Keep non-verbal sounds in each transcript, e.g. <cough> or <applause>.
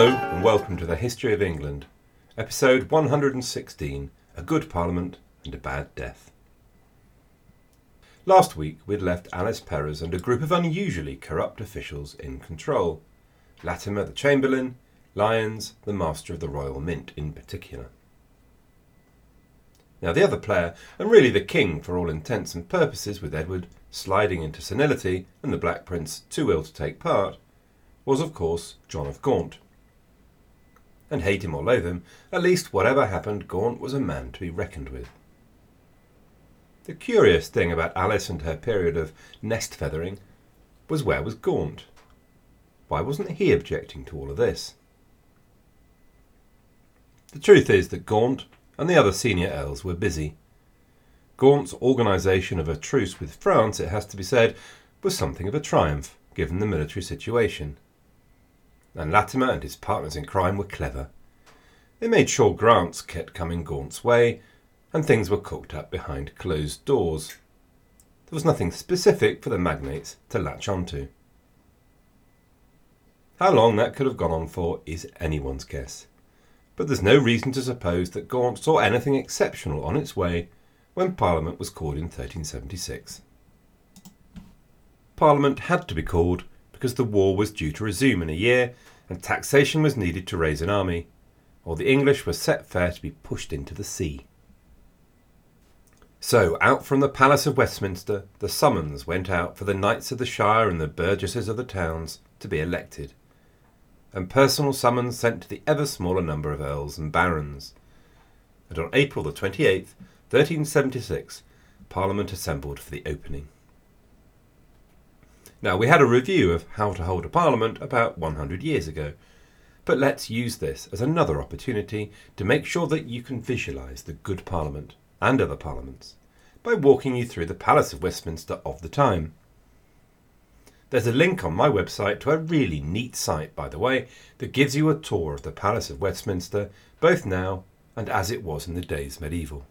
Hello, and welcome to the History of England, episode 116 A Good Parliament and a Bad Death. Last week we'd left Alice Perrers and a group of unusually corrupt officials in control Latimer the Chamberlain, Lyons, the Master of the Royal Mint in particular. Now, the other player, and really the king for all intents and purposes, with Edward sliding into senility and the Black Prince too ill to take part, was of course John of Gaunt. And hate him or loathe him, at least whatever happened, Gaunt was a man to be reckoned with. The curious thing about Alice and her period of nest feathering was where was Gaunt? Why wasn't he objecting to all of this? The truth is that Gaunt and the other senior earls were busy. Gaunt's organisation of a truce with France, it has to be said, was something of a triumph, given the military situation. And Latimer and his partners in crime were clever. They made sure grants kept coming Gaunt's way, and things were cooked up behind closed doors. There was nothing specific for the magnates to latch onto. How long that could have gone on for is anyone's guess but there's no reason to suppose that Gaunt saw anything exceptional on its way when Parliament was called in 1376. Parliament had to be called because the war was due to resume in a year and taxation was needed to raise an army, or the English were set fair to be pushed into the sea. So, out from the Palace of Westminster, the summons went out for the knights of the shire and the burgesses of the towns to be elected and personal summons sent to the ever smaller number of earls and barons. And on April the 28th, 1376, Parliament assembled for the opening. Now, we had a review of how to hold a parliament about 100 years ago, but let's use this as another opportunity to make sure that you can visualise the good parliament and other parliaments by walking you through the Palace of Westminster of the time. There's a link on my website to a really neat site, by the way, that gives you a tour of the Palace of Westminster, both now and as it was in the days medieval.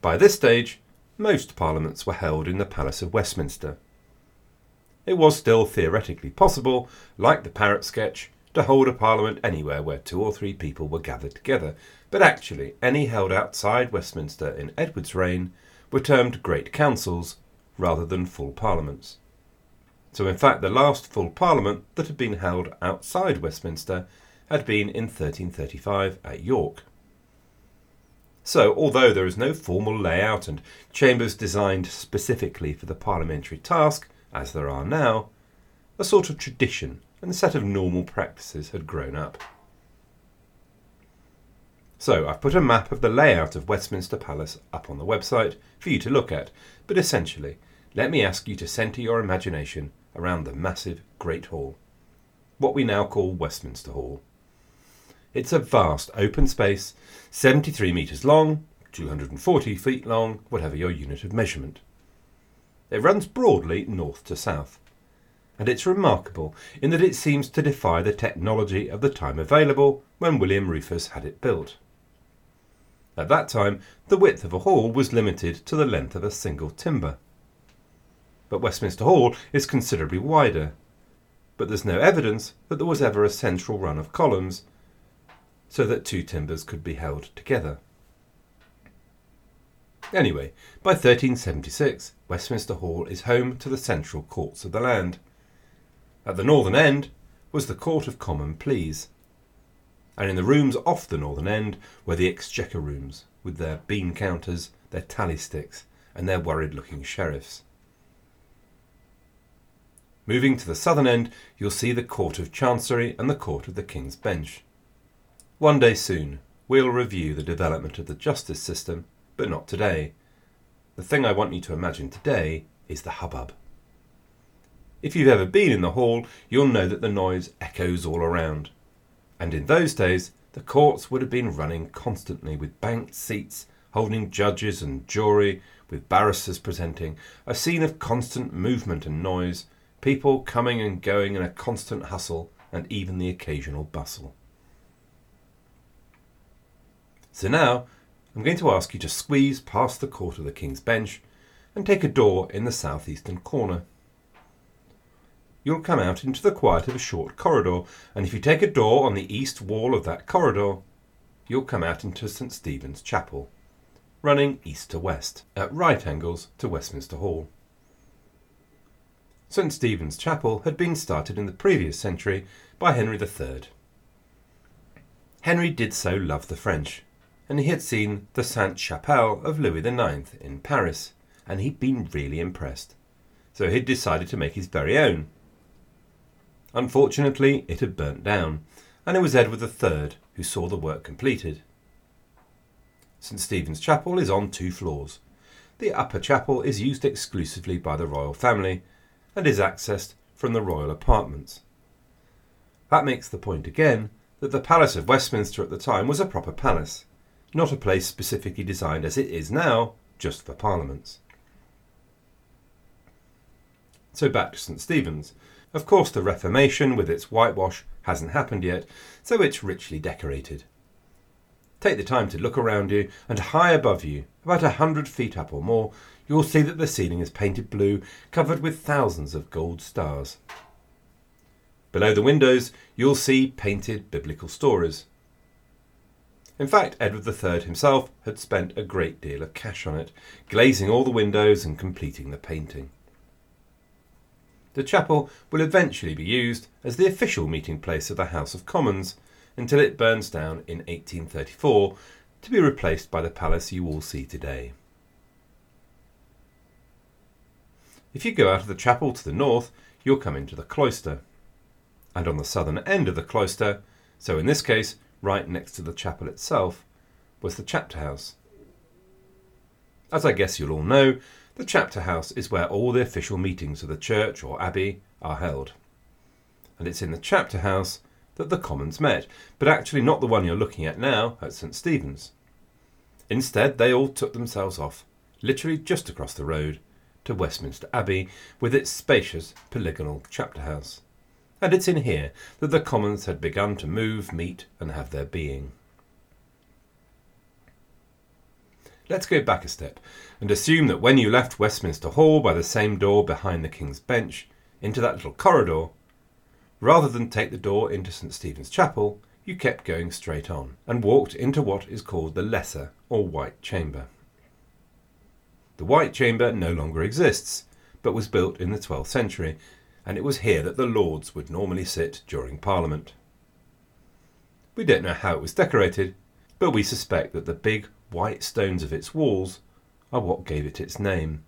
By this stage, most parliaments were held in the Palace of Westminster. It was still theoretically possible, like the parrot sketch, to hold a parliament anywhere where two or three people were gathered together, but actually any held outside Westminster in Edward's reign were termed great councils rather than full parliaments. So, in fact, the last full parliament that had been held outside Westminster had been in 1335 at York. So, although there is no formal layout and chambers designed specifically for the parliamentary task, as there are now, a sort of tradition and a set of normal practices had grown up. So, I've put a map of the layout of Westminster Palace up on the website for you to look at, but essentially, let me ask you to centre your imagination around the massive Great Hall, what we now call Westminster Hall. It's a vast open space, 73 metres long, 240 feet long, whatever your unit of measurement. It runs broadly north to south, and it's remarkable in that it seems to defy the technology of the time available when William Rufus had it built. At that time, the width of a hall was limited to the length of a single timber but Westminster Hall is considerably wider. But there's no evidence that there was ever a central run of columns so that two timbers could be held together. Anyway, by 1376, Westminster Hall is home to the central courts of the land. At the northern end was the Court of Common Pleas, and in the rooms off the northern end were the Exchequer rooms, with their bean counters, their tally sticks, and their worried looking sheriffs. Moving to the southern end, you'll see the Court of Chancery and the Court of the King's Bench. One day soon, we'll review the development of the justice system, but not today. The thing I want you to imagine today is the hubbub. If you've ever been in the hall, you'll know that the noise echoes all around. And in those days, the courts would have been running constantly with banked seats, holding judges and jury, with barristers presenting, a scene of constant movement and noise, people coming and going in a constant hustle and even the occasional bustle. So now I'm going to ask you to squeeze past the court of the King's Bench and take a door in the southeastern corner. you'll come out into the quiet of a short corridor, and if you take a door on the east wall of that corridor, you'll come out into St Stephen's Chapel, running east to west, at right angles to Westminster Hall. St Stephen's Chapel had been started in the previous century by Henry III. Henry did so love the French, and he had seen the Sainte Chapelle of Louis IX in Paris, and he'd been really impressed. So he'd decided to make his very own. Unfortunately, it had burnt down, and it was Edward III who saw the work completed. St Stephen's Chapel is on two floors. The upper chapel is used exclusively by the royal family and is accessed from the royal apartments. That makes the point again that the Palace of Westminster at the time was a proper palace, not a place specifically designed as it is now just for parliaments. So back to St Stephen's. Of course, the Reformation with its whitewash hasn't happened yet, so it's richly decorated. Take the time to look around you, and high above you, about a hundred feet up or more, you'll see that the ceiling is painted blue, covered with thousands of gold stars. Below the windows, you'll see painted biblical stories. In fact, Edward III himself had spent a great deal of cash on it, glazing all the windows and completing the painting. The chapel will eventually be used as the official meeting place of the House of Commons until it burns down in 1834 to be replaced by the palace you all see today. If you go out of the chapel to the north, you'll come into the cloister. And on the southern end of the cloister, so in this case right next to the chapel itself, was the chapter house. As I guess you'll all know, the chapter house is where all the official meetings of the church or abbey are held. And it's in the chapter house that the Commons met, but actually not the one you're looking at now at St Stephen's. Instead, they all took themselves off, literally just across the road, to Westminster Abbey with its spacious polygonal chapter house. And it's in here that the Commons had begun to move, meet, and have their being. Let's go back a step and assume that when you left Westminster Hall by the same door behind the King's Bench into that little corridor, Rather than take the door into St Stephen's Chapel, you kept going straight on and walked into what is called the Lesser or White Chamber. The White Chamber no longer exists, but was built in the 12th century, and it was here that the Lords would normally sit during Parliament. We don't know how it was decorated, but we suspect that the big white stones of its walls are what gave it its name.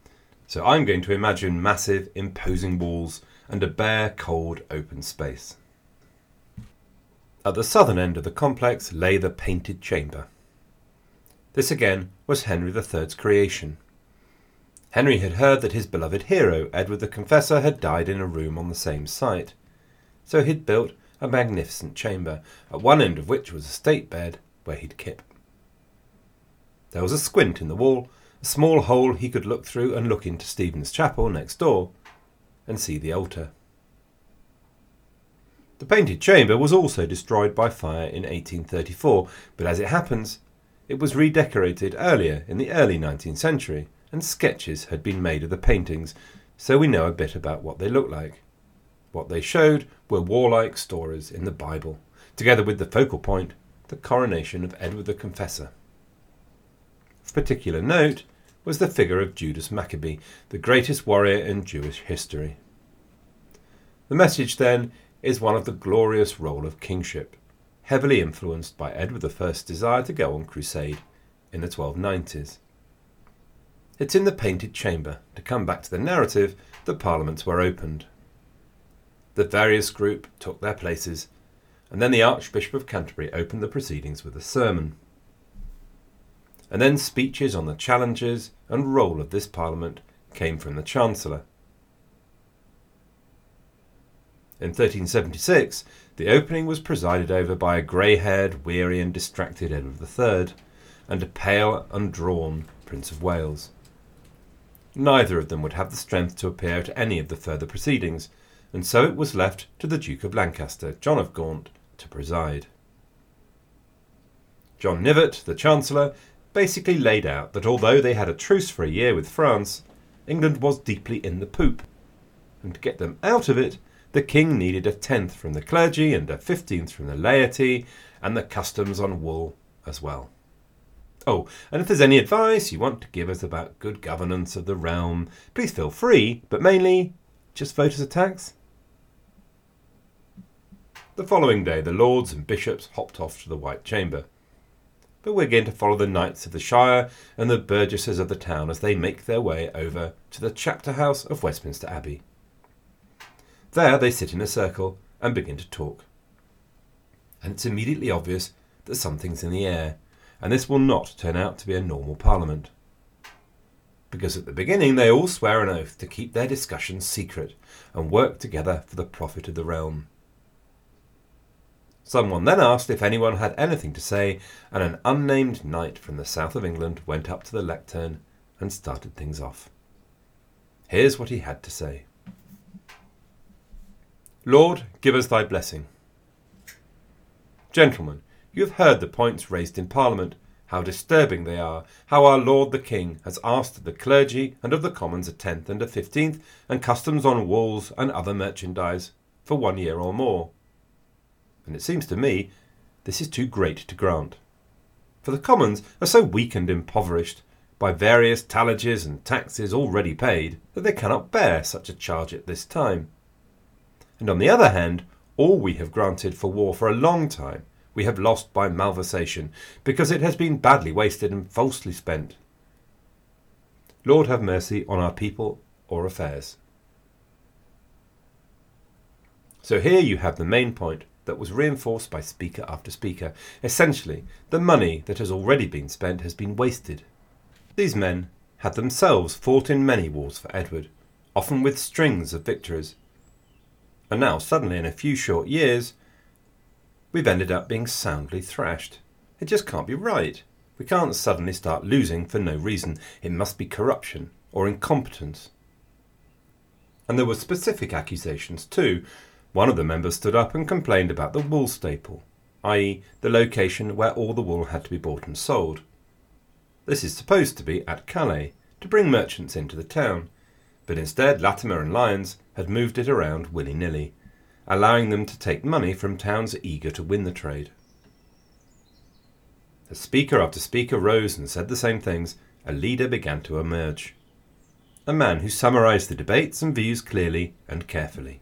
So I'm going to imagine massive, imposing walls and a bare, cold, open space. At the southern end of the complex lay the Painted Chamber. This again was Henry III's creation. Henry had heard that his beloved hero, Edward the Confessor, had died in a room on the same site, so he'd built a magnificent chamber, at one end of which was a state bed where he'd kip. There was a squint in the wall, a small hole he could look through and look into Stephen's chapel next door, and see the altar. The painted chamber was also destroyed by fire in 1834, but as it happens, it was redecorated earlier in the early 19th century, and sketches had been made of the paintings, so we know a bit about what they looked like. What they showed were warlike stories in the Bible, together with the focal point, the coronation of Edward the Confessor. Of particular note was the figure of Judas Maccabee, the greatest warrior in Jewish history. The message, then, is one of the glorious role of kingship, heavily influenced by Edward I's desire to go on crusade in the 1290s. It's in the Painted Chamber, to come back to the narrative, the parliaments were opened. The various group took their places, and then the Archbishop of Canterbury opened the proceedings with a sermon and then speeches on the challenges and role of this Parliament came from the Chancellor. In 1376, the opening was presided over by a grey haired, weary, and distracted Edward III, and a pale, undrawn Prince of Wales. Neither of them would have the strength to appear at any of the further proceedings, and so it was left to the Duke of Lancaster, John of Gaunt, to preside. John Knivet, the Chancellor, basically laid out that although they had a truce for a year with France, England was deeply in the poop, and to get them out of it, the king needed a tenth from the clergy and a fifteenth from the laity, and the customs on wool as well. Oh, and if there's any advice you want to give us about good governance of the realm, please feel free, but mainly just vote as a tax. The following day, the lords and bishops hopped off to the White Chamber. But we're going to follow the knights of the Shire and the burgesses of the town as they make their way over to the chapter house of Westminster Abbey. There they sit in a circle and begin to talk. And it's immediately obvious that something's in the air and this will not turn out to be a normal parliament. Because at the beginning they all swear an oath to keep their discussions secret and work together for the profit of the realm. Someone then asked if anyone had anything to say, and an unnamed knight from the south of England went up to the lectern and started things off. Here's what he had to say Lord, give us thy blessing. Gentlemen, you have heard the points raised in Parliament, how disturbing they are, how our Lord the King has asked of the clergy and of the Commons a tenth and a fifteenth, and customs on wools and other merchandise, for one year or more. And it seems to me this is too great to grant. For the Commons are so weak and impoverished by various tallages and taxes already paid that they cannot bear such a charge at this time. And on the other hand, all we have granted for war for a long time we have lost by malversation, because it has been badly wasted and falsely spent. Lord have mercy on our people or affairs. So here you have the main point that was reinforced by speaker after speaker. Essentially, the money that has already been spent has been wasted. These men had themselves fought in many wars for Edward, often with strings of victories. And now, suddenly, in a few short years, we've ended up being soundly thrashed. It just can't be right. We can't suddenly start losing for no reason. It must be corruption or incompetence. And there were specific accusations too. One of the members stood up and complained about the wool staple, i.e., the location where all the wool had to be bought and sold. This is supposed to be at Calais, to bring merchants into the town, but instead Latimer and Lyons had moved it around willy nilly allowing them to take money from towns eager to win the trade. As speaker after speaker rose and said the same things, a leader began to emerge. A man who summarized the debates and views clearly and carefully.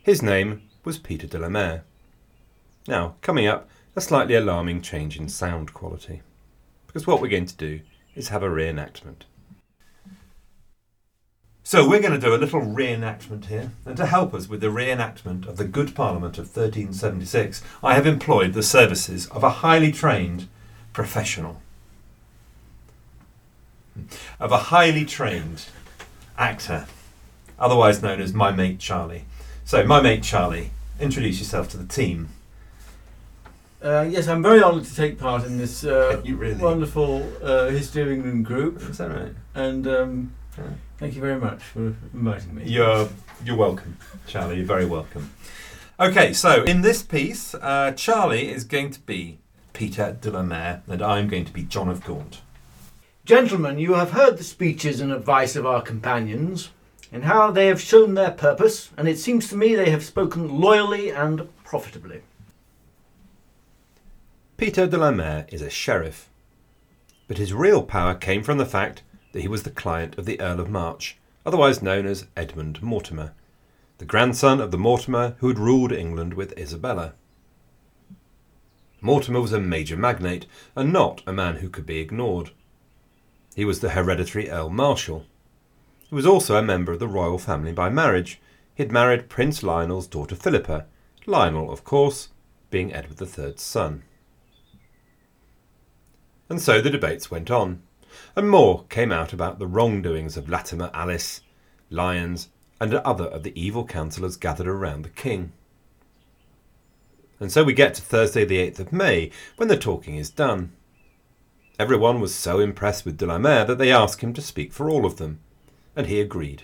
His name was Peter de la Mare. Now, coming up, a slightly alarming change in sound quality. Because what we're going to do is have a reenactment. So we're going to do a little reenactment here, and to help us with the reenactment of the Good Parliament of 1376, I have employed the services of a highly trained professional, of a highly trained actor, otherwise known as my mate Charlie. So, my mate Charlie, introduce yourself to the team. Uh, yes, I'm very honoured to take part in this uh, <laughs> really? wonderful uh, History of England group. Is that right? And um, yeah. Thank you very much for inviting me. You're you're welcome, Charlie. You're very welcome. Okay, so in this piece, uh, Charlie is going to be Peter de la Mare, and I'm going to be John of Gaunt. Gentlemen, you have heard the speeches and advice of our companions, and how they have shown their purpose, and it seems to me they have spoken loyally and profitably. Peter de la Mare is a sheriff, but his real power came from the fact that he was the client of the Earl of March, otherwise known as Edmund Mortimer, the grandson of the Mortimer who had ruled England with Isabella. Mortimer was a major magnate, and not a man who could be ignored. He was the hereditary Earl Marshal. He was also a member of the royal family by marriage. He had married Prince Lionel's daughter Philippa, Lionel, of course, being Edward III's son. And so the debates went on and more came out about the wrongdoings of Latimer Alice, Lyons, and other of the evil counsellors gathered around the king. And so we get to Thursday, the 8th of May, when the talking is done. Everyone was so impressed with de la Mare that they asked him to speak for all of them, and he agreed.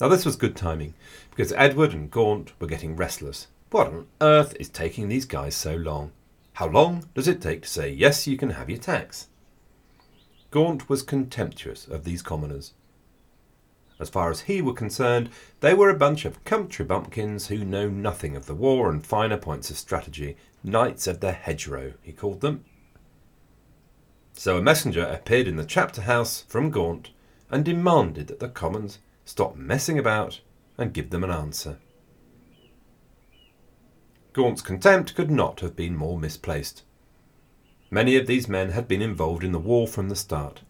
Now, this was good timing, because Edward and Gaunt were getting restless. What on earth is taking these guys so long? How long does it take to say, yes, you can have your tax? Gaunt was contemptuous of these commoners. As far as he were concerned, they were a bunch of country bumpkins who know nothing of the war and finer points of strategy. Knights of the hedgerow, he called them. So a messenger appeared in the chapter house from Gaunt and demanded that the commons stop messing about and give them an answer. Gaunt's contempt could not have been more misplaced. Many of these men had been involved in the war from the start,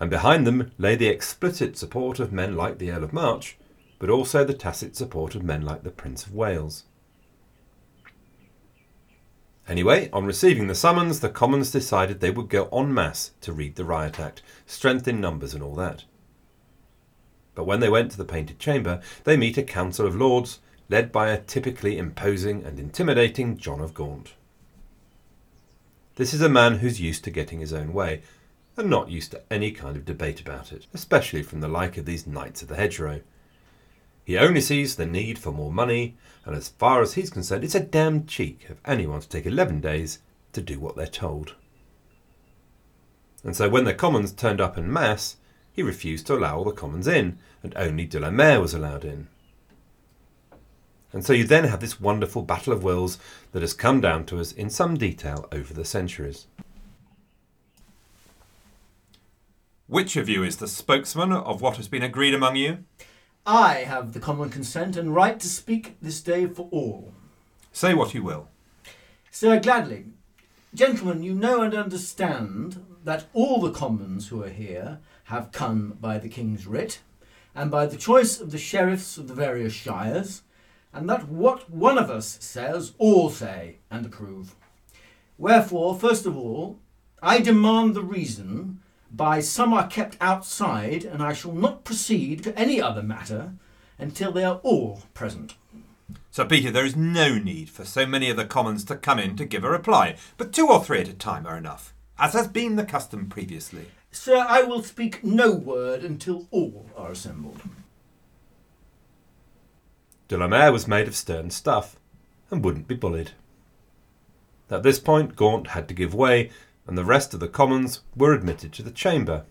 and behind them lay the explicit support of men like the Earl of March, but also the tacit support of men like the Prince of Wales. Anyway, on receiving the summons, the Commons decided they would go en masse to read the Riot Act, strength in numbers and all that. But when they went to the Painted Chamber, they meet a Council of Lords led by a typically imposing and intimidating John of Gaunt. This is a man who's used to getting his own way, and not used to any kind of debate about it, especially from the like of these knights of the hedgerow. He only sees the need for more money, and as far as he's concerned, it's a damned cheek of anyone to take 11 days to do what they're told. And so when the Commons turned up en masse, he refused to allow all the Commons in, and only de la Mare was allowed in. And so you then have this wonderful battle of wills that has come down to us in some detail over the centuries. Which of you is the spokesman of what has been agreed among you? I have the common consent and right to speak this day for all. Say what you will. Sir, gladly. Gentlemen, you know and understand that all the commons who are here have come by the king's writ, and by the choice of the sheriffs of the various shires, and that what one of us says, all say and approve. Wherefore, first of all, I demand the reason by some are kept outside, and I shall not proceed to any other matter until they are all present. Sir Peter, there is no need for so many of the Commons to come in to give a reply, but two or three at a time are enough, as has been the custom previously. Sir, I will speak no word until all are assembled. De la Mare was made of stern stuff and wouldn't be bullied. At this point, Gaunt had to give way, and the rest of the Commons were admitted to the chamber.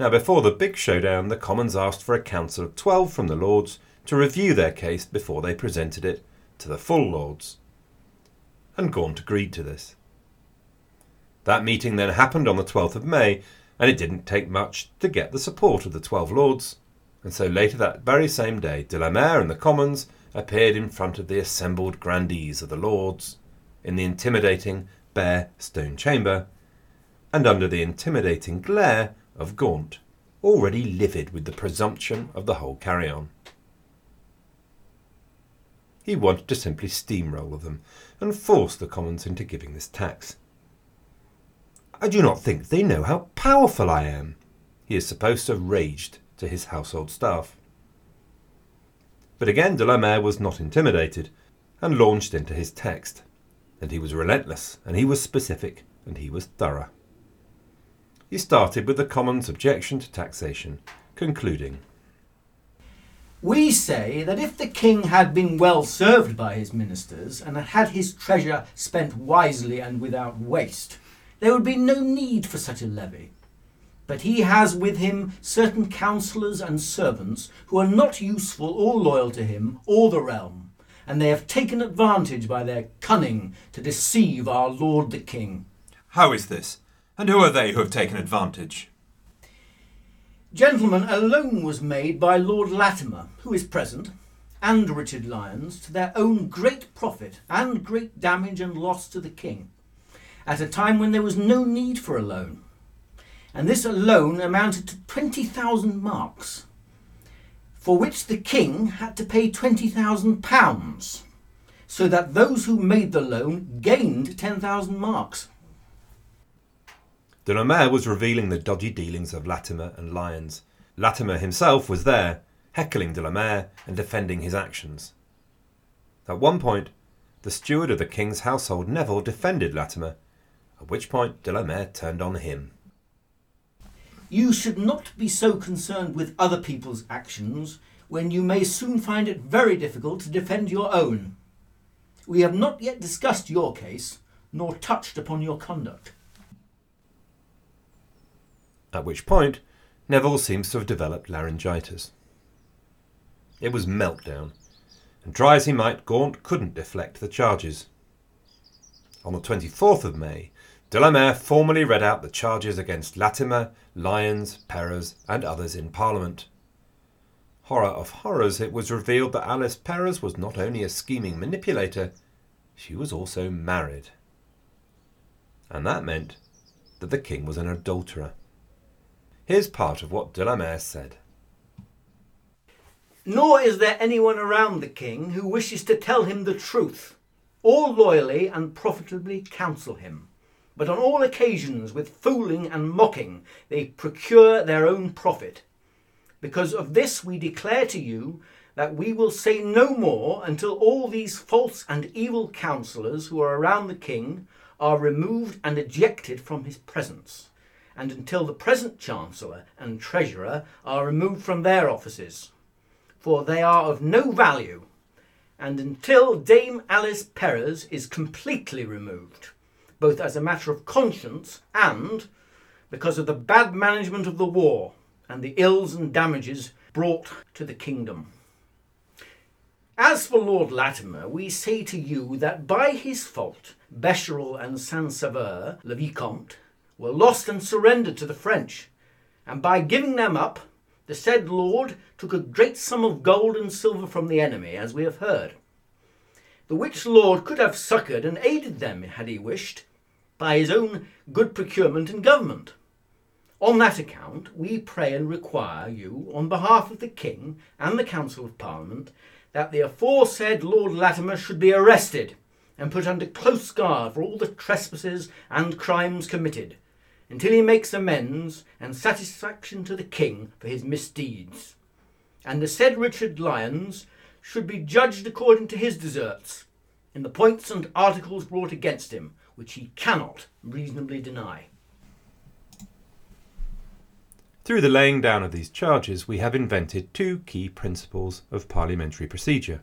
Now, before the big showdown, the Commons asked for a council of twelve from the Lords to review their case before they presented it to the full Lords. And Gaunt agreed to this. That meeting then happened on the 12th of May, and it didn't take much to get the support of the twelve Lords, and so later that very same day, de la Mare and the Commons appeared in front of the assembled grandees of the Lords in the intimidating bare stone chamber, and under the intimidating glare of Gaunt, already livid with the presumption of the whole carry on. He wanted to simply steamroll them and force the Commons into giving this tax. I do not think they know how powerful I am, he is supposed to have raged to his household staff. But again, de la Mare was not intimidated and launched into his text. And he was relentless, and he was specific, and he was thorough. He started with the Commons' objection to taxation, concluding We say that if the king had been well served by his ministers, and had had his treasure spent wisely and without waste, there would be no need for such a levy. But he has with him certain counsellors and servants who are not useful or loyal to him or the realm, and they have taken advantage by their cunning to deceive our lord the king. How is this? And who are they who have taken advantage? Gentlemen, a loan was made by Lord Latimer, who is present, and Richard Lyons, to their own great profit and great damage and loss to the king, at a time when there was no need for a loan and this alone amounted to 20,000 marks, for which the king had to pay 20,000 pounds, so that those who made the loan gained 10,000 marks. De la Mare was revealing the dodgy dealings of Latimer and Lyons. Latimer himself was there, heckling de la Mare and defending his actions. At one point, the steward of the king's household, Neville, defended Latimer, at which point de la Mare turned on him. You should not be so concerned with other people's actions when you may soon find it very difficult to defend your own. We have not yet discussed your case, nor touched upon your conduct. At which point, Neville seems to have developed laryngitis. It was meltdown, and try as he might, Gaunt couldn't deflect the charges. On the 24th of May, de la Mare formally read out the charges against Latimer, Lyons, Perrers, and others in Parliament. Horror of horrors, it was revealed that Alice Perrers was not only a scheming manipulator, she was also married. And that meant that the king was an adulterer. Here's part of what de la Mare said. Nor is there anyone around the king who wishes to tell him the truth. or loyally and profitably counsel him. But on all occasions, with fooling and mocking, they procure their own profit. Because of this, we declare to you that we will say no more until all these false and evil counsellors who are around the king are removed and ejected from his presence, and until the present Chancellor and Treasurer are removed from their offices, for they are of no value, and until Dame Alice Perrers is completely removed, both as a matter of conscience and because of the bad management of the war and the ills and damages brought to the kingdom. As for Lord Latimer, we say to you that by his fault Becherel and Saint-Sauveur, le Vicomte, were lost and surrendered to the French, and by giving them up, the said lord took a great sum of gold and silver from the enemy, as we have heard. The which lord could have succoured and aided them, had he wished, by his own good procurement and government. On that account, we pray and require you, on behalf of the King and the Council of Parliament, that the aforesaid Lord Latimer should be arrested and put under close guard for all the trespasses and crimes committed, until he makes amends and satisfaction to the King for his misdeeds. And the said Richard Lyons should be judged according to his deserts, in the points and articles brought against him, which he cannot reasonably deny. Through the laying down of these charges, we have invented two key principles of parliamentary procedure.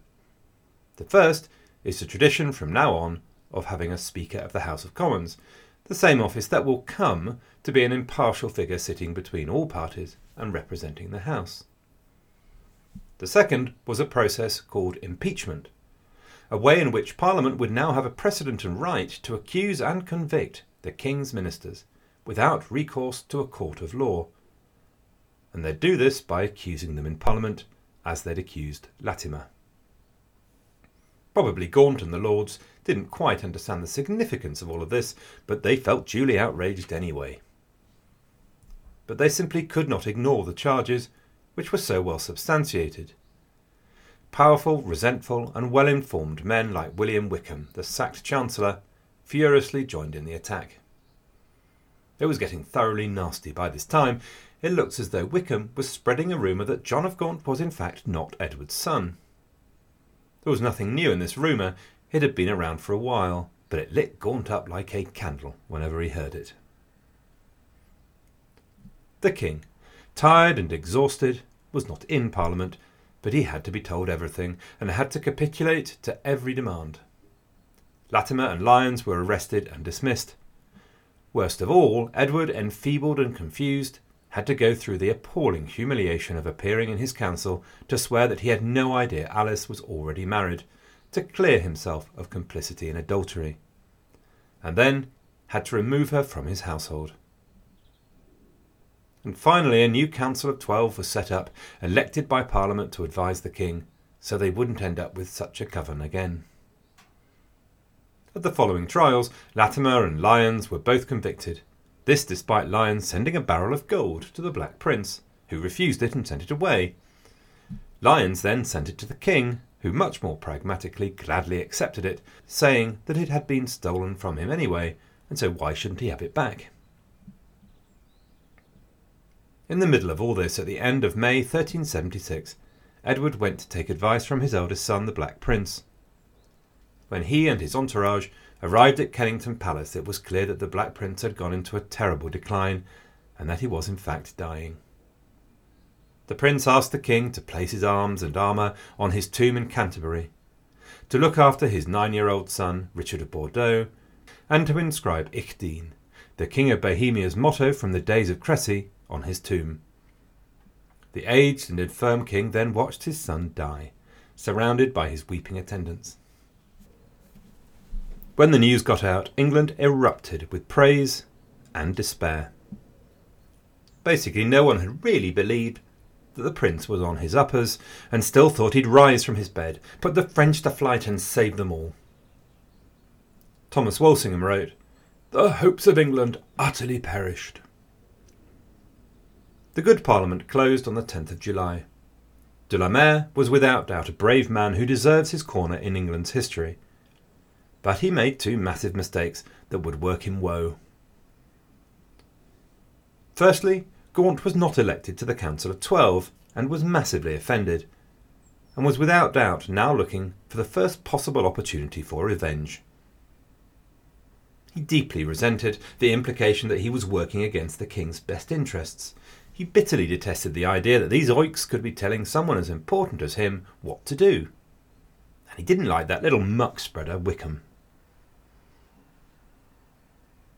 The first is the tradition from now on of having a Speaker of the House of Commons, the same office that will come to be an impartial figure sitting between all parties and representing the House. The second was a process called impeachment, a way in which Parliament would now have a precedent and right to accuse and convict the King's ministers without recourse to a court of law and they'd do this by accusing them in Parliament as they'd accused Latimer. Probably Gaunt and the Lords didn't quite understand the significance of all of this, but they felt duly outraged anyway. But they simply could not ignore the charges, which were so well substantiated. Powerful, resentful, and well informed men like William Wykeham, the sacked Chancellor, furiously joined in the attack. It was getting thoroughly nasty by this time, it looks as though Wykeham was spreading a rumour that John of Gaunt was in fact not Edward's son. There was nothing new in this rumour, it had been around for a while, but it lit Gaunt up like a candle whenever he heard it. The king, tired and exhausted, was not in Parliament, but he had to be told everything, and had to capitulate to every demand. Latimer and Lyons were arrested and dismissed. Worst of all, Edward, enfeebled and confused, had to go through the appalling humiliation of appearing in his council to swear that he had no idea Alice was already married, to clear himself of complicity in adultery, and then had to remove her from his household. And finally, a new council of twelve was set up, elected by Parliament to advise the king, so they wouldn't end up with such a coven again. At the following trials, Latimer and Lyons were both convicted, this despite Lyons sending a barrel of gold to the Black Prince, who refused it and sent it away. Lyons then sent it to the king, who much more pragmatically gladly accepted it, saying that it had been stolen from him anyway, and so why shouldn't he have it back? In the middle of all this, at the end of May 1376, Edward went to take advice from his eldest son, the Black Prince. When he and his entourage Arrived at Kennington Palace, it was clear that the Black Prince had gone into a terrible decline, and that he was in fact dying. The prince asked the king to place his arms and armour on his tomb in Canterbury, to look after his nine year old son, Richard of Bordeaux, and to inscribe Ich Dien, the King of Bohemia's motto from the days of Cressy, on his tomb, The aged and infirm king then watched his son die, surrounded by his weeping attendants. When the news got out, England erupted with praise and despair. Basically, no one had really believed that the prince was on his uppers and still thought he'd rise from his bed, put the French to flight, and save them all. Thomas Walsingham wrote, The hopes of England utterly perished. The good Parliament closed on the 10th of July. De la Mare was without doubt a brave man who deserves his corner in England's history. But he made two massive mistakes that would work him woe. Firstly, Gaunt was not elected to the Council of Twelve and was massively offended, and was without doubt now looking for the first possible opportunity for revenge. He deeply resented the implication that he was working against the king's best interests. He bitterly detested the idea that these oiks could be telling someone as important as him what to do. And he didn't like that little muck spreader, Wykeham.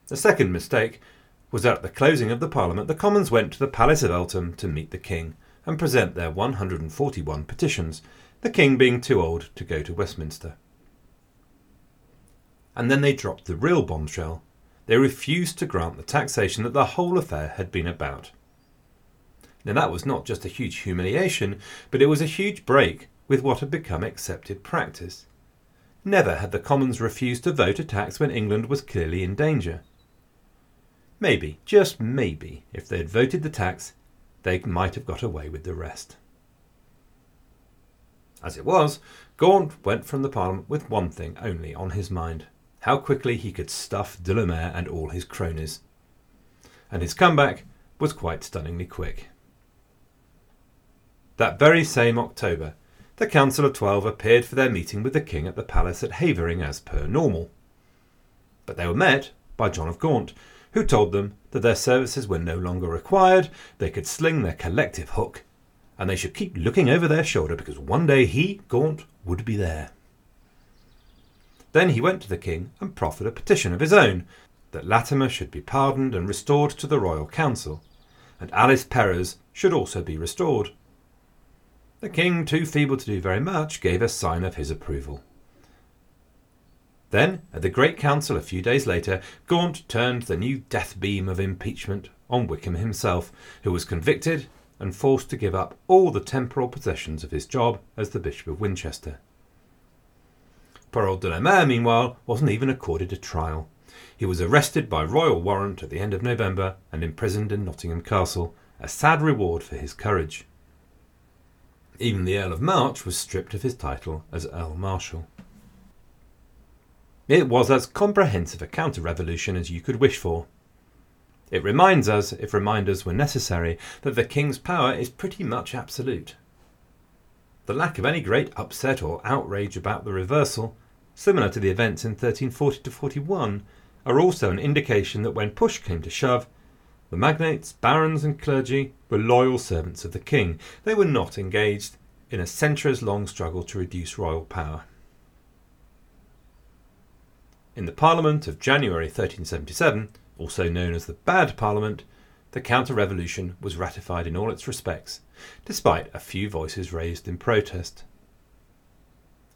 The second mistake was that at the closing of the Parliament the Commons went to the Palace of Eltham to meet the King and present their 141 petitions, the King being too old to go to Westminster and then they dropped the real bombshell. They refused to grant the taxation that the whole affair had been about. Now, that was not just a huge humiliation, but it was a huge break with what had become accepted practice. Never had the Commons refused to vote a tax when England was clearly in danger. Maybe, just maybe, if they had voted the tax, they might have got away with the rest. As it was, Gaunt went from the Parliament with one thing only on his mind how quickly he could stuff de la Mare and all his cronies. And his comeback was quite stunningly quick. That very same October, the Council of Twelve appeared for their meeting with the King at the palace at Havering as per normal. But they were met by John of Gaunt, who told them that their services were no longer required, they could sling their collective hook, and they should keep looking over their shoulder because one day he, Gaunt, would be there. Then he went to the king and proffered a petition of his own that Latimer should be pardoned and restored to the royal council, and Alice Perrers should also be restored. The king, too feeble to do very much, gave a sign of his approval. Then, at the great council a few days later, Gaunt turned the new death beam of impeachment on Wykeham himself, who was convicted and forced to give up all the temporal possessions of his job as the Bishop of Winchester. Poor old de la Mare, meanwhile, wasn't even accorded a trial. He was arrested by royal warrant at the end of November and imprisoned in Nottingham Castle, a sad reward for his courage. Even the Earl of March was stripped of his title as Earl Marshal. It was as comprehensive a counter revolution as you could wish for. It reminds us, if reminders were necessary, that the king's power is pretty much absolute. The lack of any great upset or outrage about the reversal similar to the events in 1340 41, are also an indication that when push came to shove, the magnates, barons, and clergy were loyal servants of the king. They were not engaged in a centuries long struggle to reduce royal power. In the Parliament of January 1377, also known as the Bad Parliament, the counter revolution was ratified in all its respects, despite a few voices raised in protest.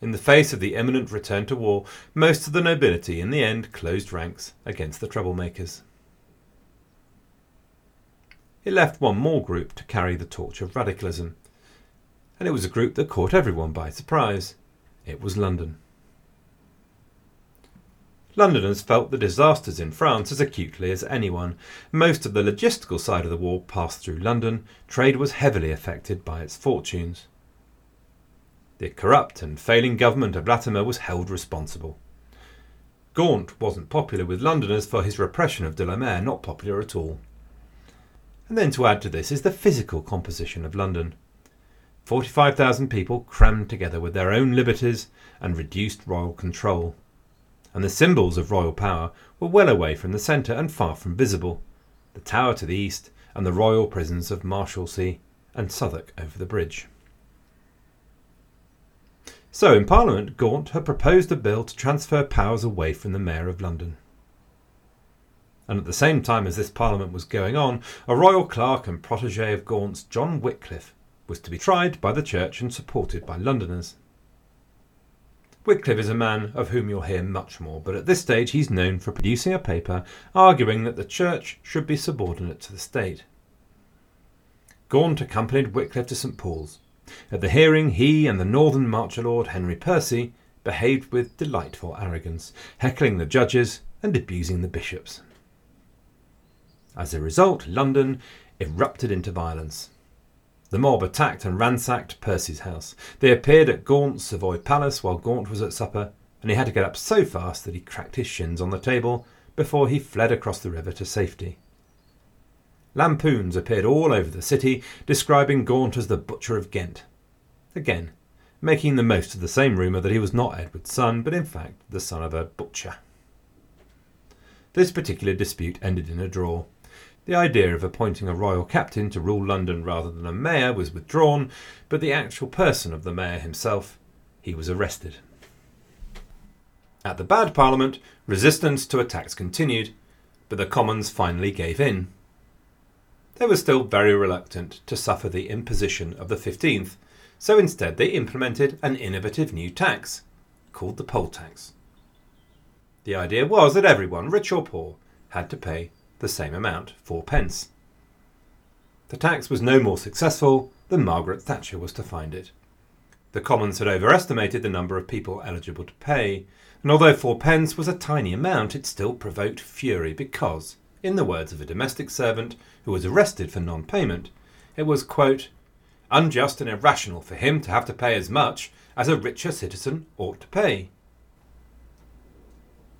In the face of the imminent return to war, most of the nobility in the end closed ranks against the troublemakers. It left one more group to carry the torch of radicalism, and it was a group that caught everyone by surprise. It was London. Londoners felt the disasters in France as acutely as anyone. Most of the logistical side of the war passed through London. Trade was heavily affected by its fortunes. The corrupt and failing government of Latimer was held responsible. Gaunt wasn't popular with Londoners for his repression of de la Mare, not popular at all. And then to add to this is the physical composition of London. 45,000 people crammed together with their own liberties and reduced royal control. And the symbols of royal power were well away from the centre and far from visible the Tower to the east, and the royal prisons of Marshalsea and Southwark over the bridge. So, in Parliament, Gaunt had proposed a bill to transfer powers away from the Mayor of London. And at the same time as this Parliament was going on, a royal clerk and protege of Gaunt's, John Wycliffe, was to be tried by the Church and supported by Londoners. Wycliffe is a man of whom you'll hear much more, but at this stage he's known for producing a paper arguing that the Church should be subordinate to the State. Gaunt accompanied Wycliffe to St Paul's. At the hearing, he and the Northern Marcher Lord Henry Percy behaved with delightful arrogance, heckling the judges and abusing the bishops. As a result, London erupted into violence. The mob attacked and ransacked Percy's house. They appeared at Gaunt's Savoy Palace while Gaunt was at supper, and he had to get up so fast that he cracked his shins on the table before he fled across the river to safety. Lampoons appeared all over the city, describing Gaunt as the Butcher of Ghent. Again, making the most of the same rumour that he was not Edward's son, but in fact the son of a butcher. This particular dispute ended in a draw. The idea of appointing a royal captain to rule London rather than a mayor was withdrawn, but the actual person of the mayor himself, he was arrested. At the Bad Parliament, resistance to attacks continued, but the Commons finally gave in. They were still very reluctant to suffer the imposition of the 15th, so instead they implemented an innovative new tax, called the poll tax. The idea was that everyone, rich or poor, had to pay the same amount, four pence. The tax was no more successful than Margaret Thatcher was to find it. The Commons had overestimated the number of people eligible to pay, and although four pence was a tiny amount, it still provoked fury because, in the words of a domestic servant who was arrested for non payment, it was, quote, unjust and irrational for him to have to pay as much as a richer citizen ought to pay.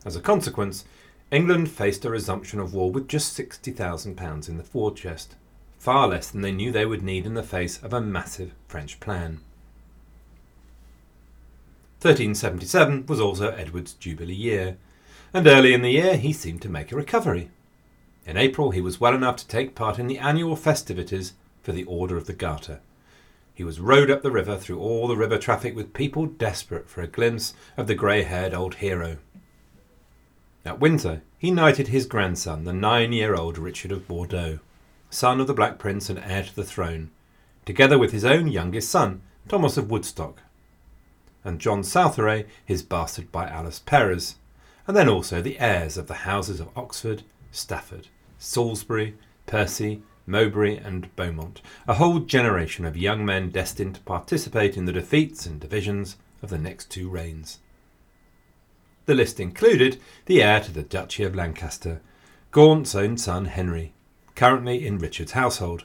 As a consequence, England faced a resumption of war with just £60,000 in the war chest, far less than they knew they would need in the face of a massive French plan. 1377 was also Edward's Jubilee year, and early in the year he seemed to make a recovery. In April he was well enough to take part in the annual festivities for the Order of the Garter. He was rowed up the river through all the river traffic with people desperate for a glimpse of the grey haired old hero. At Windsor, he knighted his grandson, the nine year old Richard of Bordeaux, son of the Black Prince and heir to the throne, together with his own youngest son, Thomas of Woodstock, and John Southeray, his bastard by Alice Perrers, and then also the heirs of the houses of Oxford, Stafford, Salisbury, Percy, Mowbray, and Beaumont, a whole generation of young men destined to participate in the defeats and divisions of the next two reigns. The list included the heir to the Duchy of Lancaster, Gaunt's own son Henry, currently in Richard's household.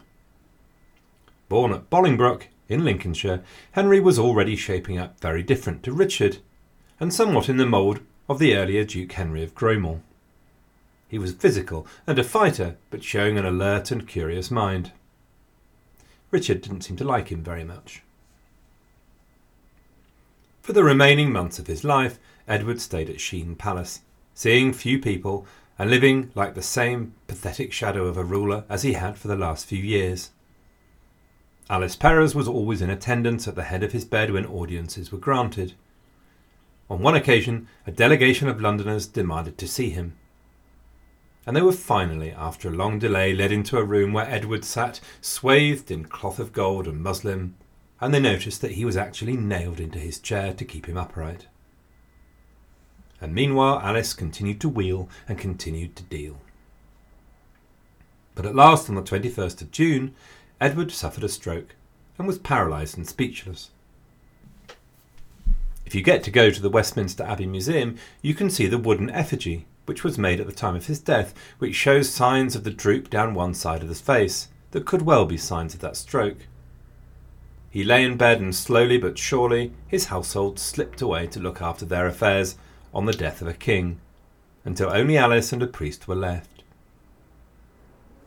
Born at Bolingbroke, in Lincolnshire, Henry was already shaping up very different to Richard, and somewhat in the mould of the earlier Duke Henry of Grosmont. He was physical and a fighter, but showing an alert and curious mind. Richard didn't seem to like him very much. For the remaining months of his life, Edward stayed at Sheen Palace, seeing few people and living like the same pathetic shadow of a ruler as he had for the last few years. Alice Perrers was always in attendance at the head of his bed when audiences were granted. On one occasion, a delegation of Londoners demanded to see him. And they were finally, after a long delay, led into a room where Edward sat, swathed in cloth of gold and muslin, and they noticed that he was actually nailed into his chair to keep him upright and meanwhile Alice continued to wheel and continued to deal. But at last, on the 21st of June, Edward suffered a stroke and was paralysed and speechless. If you get to go to the Westminster Abbey Museum, you can see the wooden effigy, which was made at the time of his death, which shows signs of the droop down one side of his face that could well be signs of that stroke. He lay in bed and slowly but surely his household slipped away to look after their affairs on the death of a king, until only Alice and a priest were left.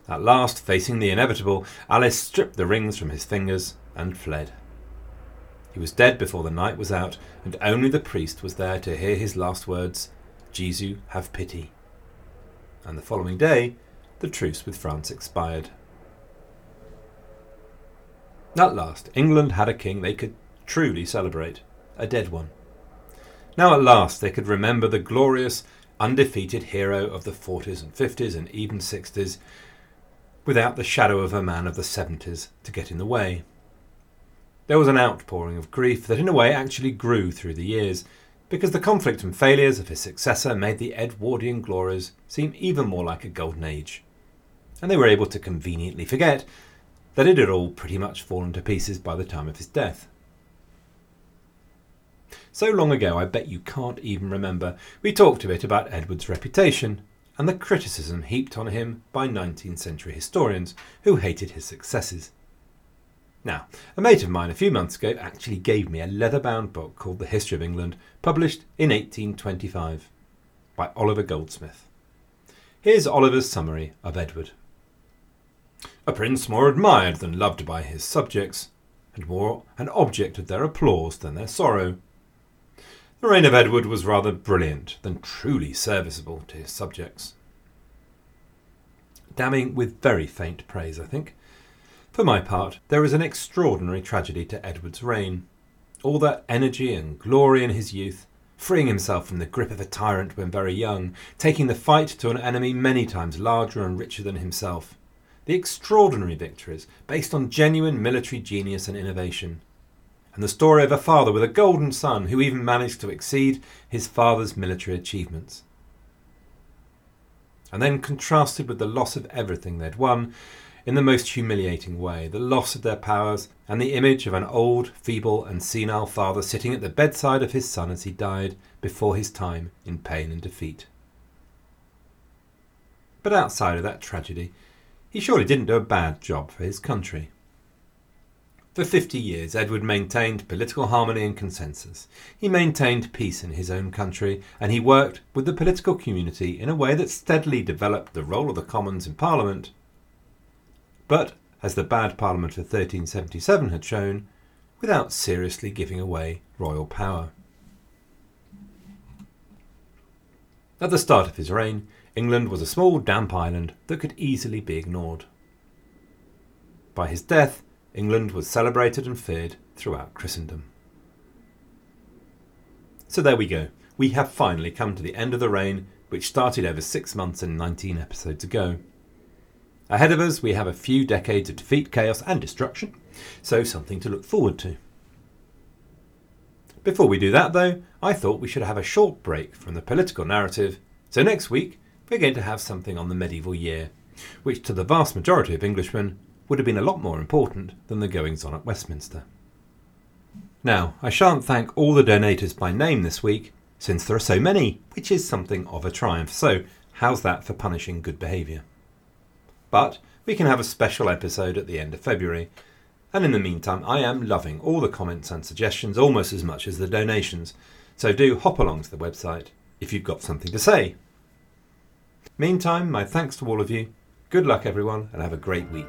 At last, facing the inevitable, Alice stripped the rings from his fingers and fled. He was dead before the night was out, and only the priest was there to hear his last words, Jesu, have pity. And the following day, the truce with France expired. At last, England had a king they could truly celebrate, a dead one. Now at last they could remember the glorious undefeated hero of the 40s and 50s and even 60s, without the shadow of a man of the 70s to get in the way. There was an outpouring of grief that, in a way, actually grew through the years, because the conflict and failures of his successor made the Edwardian glories seem even more like a golden age. And they were able to conveniently forget that it had all pretty much fallen to pieces by the time of his death. So long ago, I bet you can't even remember, we talked a bit about Edward's reputation and the criticism heaped on him by 19th century historians who hated his successes. Now, a mate of mine a few months ago actually gave me a leather bound book called The History of England, published in 1825 by Oliver Goldsmith. Here's Oliver's summary of Edward. A prince more admired than loved by his subjects, and more an object of their applause than their sorrow. The reign of Edward was rather brilliant than truly serviceable to his subjects. Damning with very faint praise, I think. For my part, there is an extraordinary tragedy to Edward's reign. All that energy and glory in his youth, freeing himself from the grip of a tyrant when very young, taking the fight to an enemy many times larger and richer than himself. The extraordinary victories, based on genuine military genius and innovation. And the story of a father with a golden son who even managed to exceed his father's military achievements. And then contrasted with the loss of everything they'd won, in the most humiliating way the loss of their powers, and the image of an old, feeble, and senile father sitting at the bedside of his son as he died before his time in pain and defeat. But outside of that tragedy, he surely didn't do a bad job for his country. For fifty years, Edward maintained political harmony and consensus. He maintained peace in his own country, and he worked with the political community in a way that steadily developed the role of the Commons in Parliament but, as the bad Parliament of 1377 had shown, without seriously giving away royal power. At the start of his reign, England was a small, damp island that could easily be ignored. By his death, England was celebrated and feared throughout Christendom. So there we go. We have finally come to the end of the reign, which started over six months and 19 episodes ago. Ahead of us, we have a few decades of defeat, chaos, and destruction, so something to look forward to. Before we do that, though, I thought we should have a short break from the political narrative, so next week we're going to have something on the medieval year, which to the vast majority of Englishmen would have been a lot more important than the goings on at Westminster. Now, I shan't thank all the donators by name this week, since there are so many, which is something of a triumph, so how's that for punishing good behaviour? But we can have a special episode at the end of February. And in the meantime, I am loving all the comments and suggestions almost as much as the donations, so do hop along to the website if you've got something to say. Meantime, my thanks to all of you, good luck everyone, and have a great week.